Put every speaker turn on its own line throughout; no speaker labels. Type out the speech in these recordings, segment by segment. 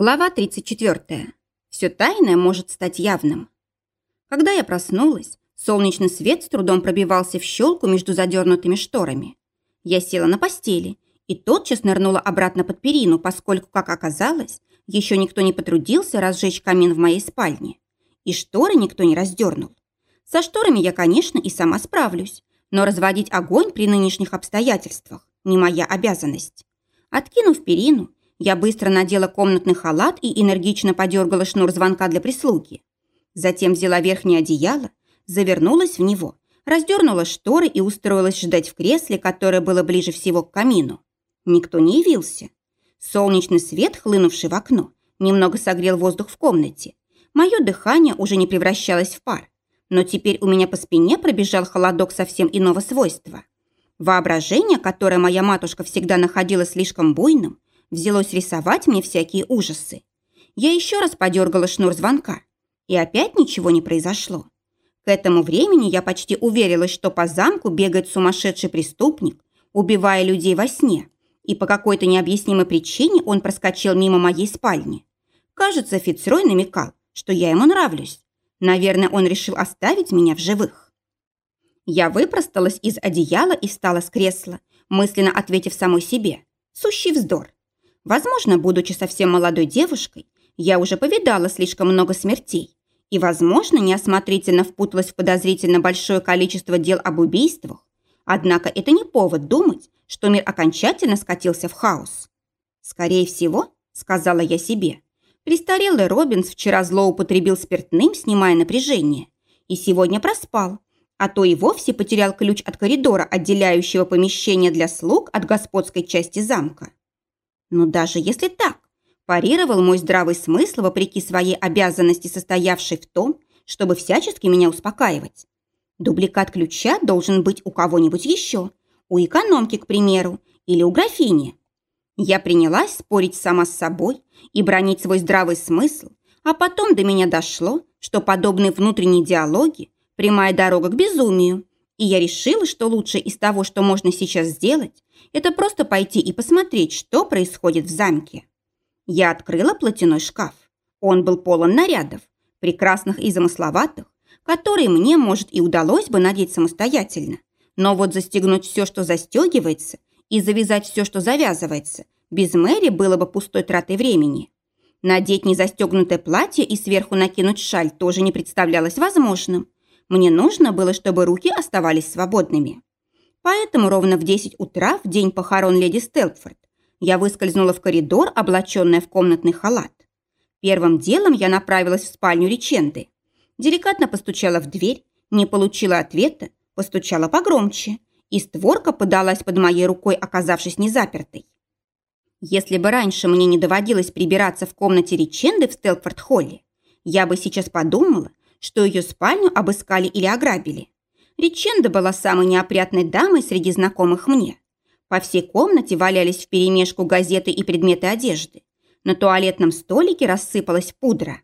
Глава 34. Все тайное может стать явным. Когда я проснулась, солнечный свет с трудом пробивался в щелку между задернутыми шторами. Я села на постели и тотчас нырнула обратно под перину, поскольку, как оказалось, еще никто не потрудился разжечь камин в моей спальне. И шторы никто не раздернул. Со шторами я, конечно, и сама справлюсь, но разводить огонь при нынешних обстоятельствах не моя обязанность. Откинув перину, я быстро надела комнатный халат и энергично подергала шнур звонка для прислуги. Затем взяла верхнее одеяло, завернулась в него, раздернула шторы и устроилась ждать в кресле, которое было ближе всего к камину. Никто не явился. Солнечный свет, хлынувший в окно, немного согрел воздух в комнате. Мое дыхание уже не превращалось в пар, но теперь у меня по спине пробежал холодок совсем иного свойства. Воображение, которое моя матушка всегда находила слишком буйным, взялось рисовать мне всякие ужасы. Я еще раз подергала шнур звонка, и опять ничего не произошло. К этому времени я почти уверилась, что по замку бегает сумасшедший преступник, убивая людей во сне, и по какой-то необъяснимой причине он проскочил мимо моей спальни. Кажется, Фицрой намекал, что я ему нравлюсь. Наверное, он решил оставить меня в живых. Я выпросталась из одеяла и встала с кресла, мысленно ответив самой себе. Сущий вздор. Возможно, будучи совсем молодой девушкой, я уже повидала слишком много смертей и, возможно, неосмотрительно впуталась в подозрительно большое количество дел об убийствах, однако это не повод думать, что мир окончательно скатился в хаос. «Скорее всего», — сказала я себе, престарелый Робинс вчера злоупотребил спиртным, снимая напряжение, и сегодня проспал, а то и вовсе потерял ключ от коридора, отделяющего помещение для слуг от господской части замка. Но даже если так, парировал мой здравый смысл вопреки своей обязанности, состоявшей в том, чтобы всячески меня успокаивать. Дубликат ключа должен быть у кого-нибудь еще, у экономки, к примеру, или у графини. Я принялась спорить сама с собой и бронить свой здравый смысл, а потом до меня дошло, что подобные внутренние диалоги – прямая дорога к безумию, и я решила, что лучшее из того, что можно сейчас сделать, это просто пойти и посмотреть, что происходит в замке. Я открыла платяной шкаф. Он был полон нарядов, прекрасных и замысловатых, которые мне, может, и удалось бы надеть самостоятельно. Но вот застегнуть все, что застегивается, и завязать все, что завязывается, без Мэри было бы пустой тратой времени. Надеть незастегнутое платье и сверху накинуть шаль тоже не представлялось возможным. Мне нужно было, чтобы руки оставались свободными. Поэтому ровно в 10 утра, в день похорон леди Стелпфорд, я выскользнула в коридор, облаченная в комнатный халат. Первым делом я направилась в спальню Риченды. Деликатно постучала в дверь, не получила ответа, постучала погромче, и створка подалась под моей рукой, оказавшись незапертой. Если бы раньше мне не доводилось прибираться в комнате Риченды в Стелфорд-холле, я бы сейчас подумала, что ее спальню обыскали или ограбили. Риченда была самой неопрятной дамой среди знакомых мне. По всей комнате валялись вперемешку газеты и предметы одежды. На туалетном столике рассыпалась пудра.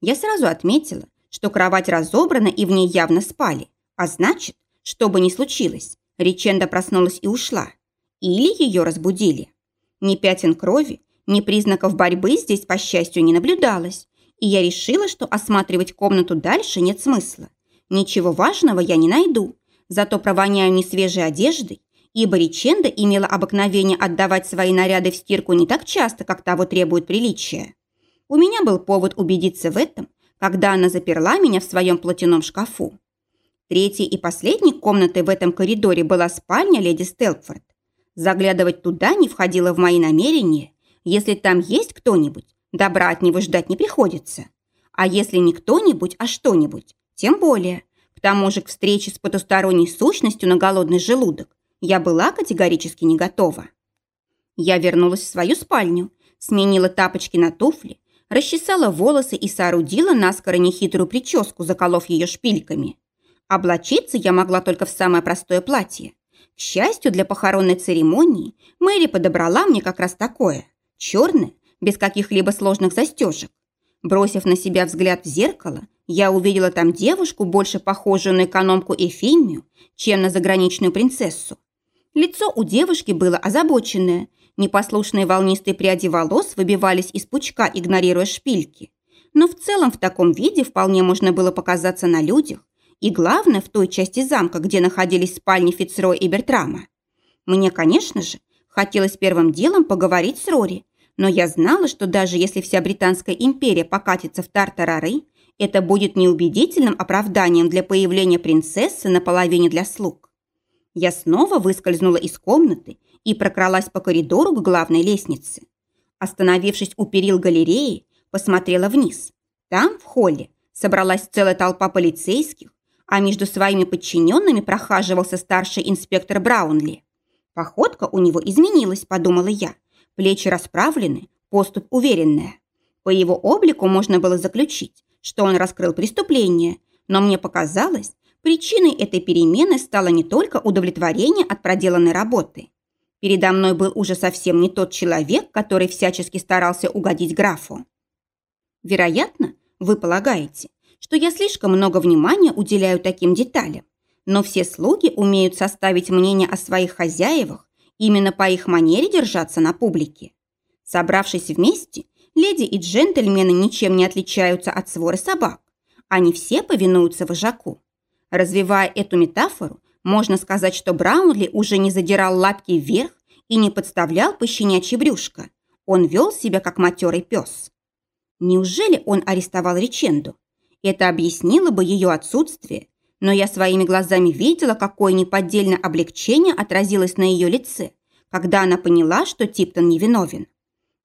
Я сразу отметила, что кровать разобрана и в ней явно спали. А значит, что бы ни случилось, Риченда проснулась и ушла. Или ее разбудили. Ни пятен крови, ни признаков борьбы здесь, по счастью, не наблюдалось. И я решила, что осматривать комнату дальше нет смысла. Ничего важного я не найду, зато провоняю несвежей одеждой, ибо Риченда имела обыкновение отдавать свои наряды в стирку не так часто, как того требует приличия. У меня был повод убедиться в этом, когда она заперла меня в своем платяном шкафу. Третьей и последней комнатой в этом коридоре была спальня леди Стелпфорд. Заглядывать туда не входило в мои намерения. Если там есть кто-нибудь, добра от него ждать не приходится. А если не кто-нибудь, а что-нибудь, тем более. К тому же к встрече с потусторонней сущностью на голодный желудок я была категорически не готова. Я вернулась в свою спальню, сменила тапочки на туфли, расчесала волосы и соорудила наскоро нехитрую прическу, заколов ее шпильками. Облачиться я могла только в самое простое платье. К счастью, для похоронной церемонии Мэри подобрала мне как раз такое. Черное, без каких-либо сложных застежек. Бросив на себя взгляд в зеркало, я увидела там девушку, больше похожую на экономку Эфимию, чем на заграничную принцессу. Лицо у девушки было озабоченное, Непослушные волнистые пряди волос выбивались из пучка, игнорируя шпильки. Но в целом в таком виде вполне можно было показаться на людях, и главное, в той части замка, где находились спальни Фицроя и Бертрама. Мне, конечно же, хотелось первым делом поговорить с Рори, но я знала, что даже если вся Британская империя покатится в тартарары, это будет неубедительным оправданием для появления принцессы на половине для слуг. Я снова выскользнула из комнаты и прокралась по коридору к главной лестнице. Остановившись у перил галереи, посмотрела вниз. Там, в холле, собралась целая толпа полицейских, а между своими подчиненными прохаживался старший инспектор Браунли. Походка у него изменилась, подумала я. Плечи расправлены, поступь уверенная. По его облику можно было заключить, что он раскрыл преступление, но мне показалось, причиной этой перемены стало не только удовлетворение от проделанной работы. Передо мной был уже совсем не тот человек, который всячески старался угодить графу. Вероятно, вы полагаете, что я слишком много внимания уделяю таким деталям, но все слуги умеют составить мнение о своих хозяевах именно по их манере держаться на публике. Собравшись вместе, леди и джентльмены ничем не отличаются от своры собак. Они все повинуются вожаку. Развивая эту метафору, можно сказать, что Браунли уже не задирал лапки вверх и не подставлял пощенячье брюшко. Он вел себя как матерый пес. Неужели он арестовал Риченду? Это объяснило бы ее отсутствие, но я своими глазами видела, какое неподдельное облегчение отразилось на ее лице, когда она поняла, что Типтон невиновен.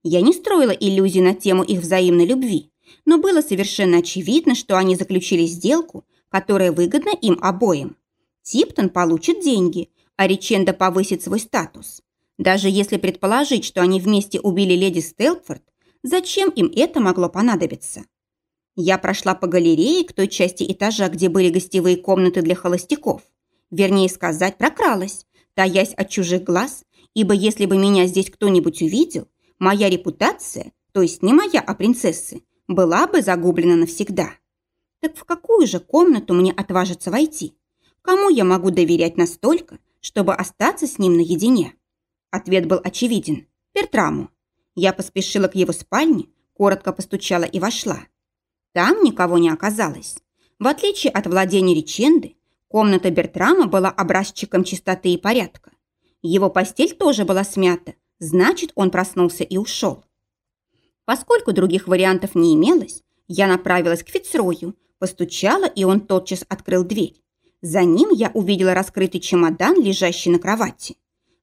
Я не строила иллюзий на тему их взаимной любви, но было совершенно очевидно, что они заключили сделку, которая выгодна им обоим. Типтон получит деньги, а Риченда повысит свой статус. Даже если предположить, что они вместе убили леди Стелфорд, зачем им это могло понадобиться? Я прошла по галерее к той части этажа, где были гостевые комнаты для холостяков. Вернее сказать, прокралась, таясь от чужих глаз, ибо если бы меня здесь кто-нибудь увидел, моя репутация, то есть не моя, а принцессы, была бы загублена навсегда. Так в какую же комнату мне отважиться войти? Кому я могу доверять настолько, чтобы остаться с ним наедине? Ответ был очевиден. Пертраму. Я поспешила к его спальне, коротко постучала и вошла. Там никого не оказалось. В отличие от владения Риченды, комната Бертрама была образчиком чистоты и порядка. Его постель тоже была смята, значит, он проснулся и ушел. Поскольку других вариантов не имелось, я направилась к Фицрою, постучала, и он тотчас открыл дверь. За ним я увидела раскрытый чемодан, лежащий на кровати.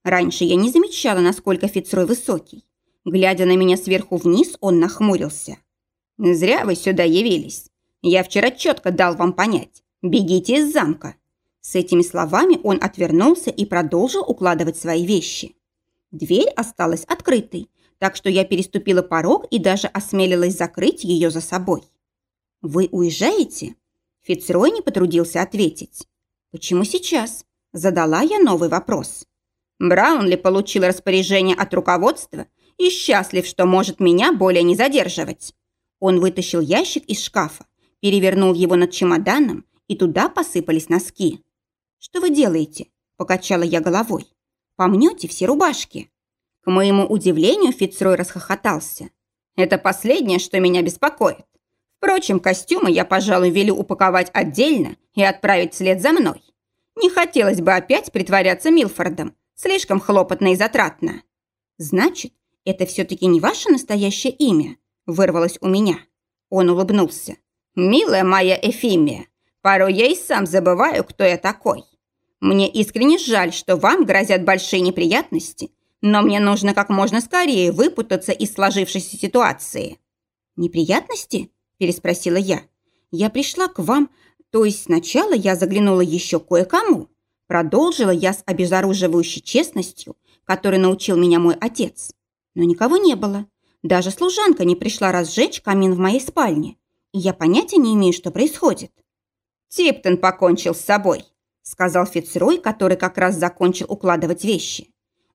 Раньше я не замечала, насколько Фицрой высокий. Глядя на меня сверху вниз, он нахмурился. «Зря вы сюда явились. Я вчера четко дал вам понять. Бегите из замка». С этими словами он отвернулся и продолжил укладывать свои вещи. Дверь осталась открытой, так что я переступила порог и даже осмелилась закрыть ее за собой. «Вы уезжаете?» Фицрой не потрудился ответить. «Почему сейчас?» Задала я новый вопрос. Браунли получил распоряжение от руководства и счастлив, что может меня более не задерживать. Он вытащил ящик из шкафа, перевернул его над чемоданом, и туда посыпались носки. «Что вы делаете?» – покачала я головой. «Помнете все рубашки?» К моему удивлению Фицрой расхохотался. «Это последнее, что меня беспокоит. Впрочем, костюмы я, пожалуй, велю упаковать отдельно и отправить вслед за мной. Не хотелось бы опять притворяться Милфордом. Слишком хлопотно и затратно». «Значит, это все-таки не ваше настоящее имя?» Вырвалось у меня. Он улыбнулся. «Милая моя Эфимия, порой я и сам забываю, кто я такой. Мне искренне жаль, что вам грозят большие неприятности, но мне нужно как можно скорее выпутаться из сложившейся ситуации». «Неприятности?» – переспросила я. «Я пришла к вам, то есть сначала я заглянула еще кое-кому». Продолжила я с обезоруживающей честностью, которой научил меня мой отец. Но никого не было. Даже служанка не пришла разжечь камин в моей спальне, и я понятия не имею, что происходит. «Типтон покончил с собой», — сказал Фицрой, который как раз закончил укладывать вещи.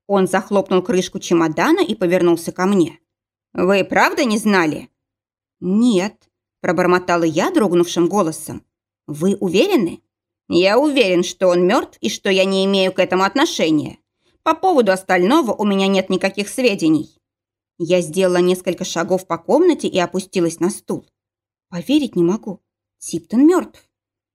Он захлопнул крышку чемодана и повернулся ко мне. «Вы правда не знали?» «Нет», – пробормотала я дрогнувшим голосом. «Вы уверены?» «Я уверен, что он мертв и что я не имею к этому отношения. По поводу остального у меня нет никаких сведений». Я сделала несколько шагов по комнате и опустилась на стул. Поверить не могу. Типтон мертв.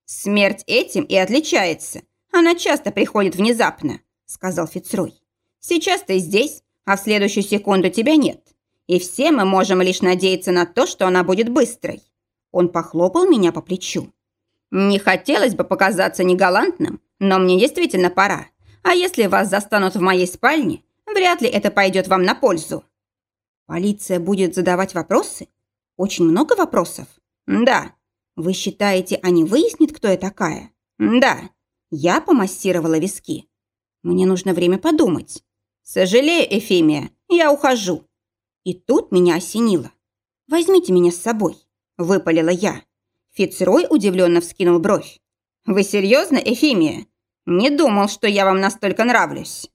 «Смерть этим и отличается. Она часто приходит внезапно», — сказал Фицрой. «Сейчас ты здесь, а в следующую секунду тебя нет. И все мы можем лишь надеяться на то, что она будет быстрой». Он похлопал меня по плечу. «Не хотелось бы показаться негалантным, но мне действительно пора. А если вас застанут в моей спальне, вряд ли это пойдет вам на пользу». «Полиция будет задавать вопросы? Очень много вопросов?» «Да». «Вы считаете, они выяснят, кто я такая?» «Да». Я помассировала виски. «Мне нужно время подумать». «Сожалею, Эфимия, я ухожу». И тут меня осенило. «Возьмите меня с собой», — выпалила я. Фицрой удивленно вскинул бровь. «Вы серьезно, Эфимия? Не думал, что я вам настолько нравлюсь».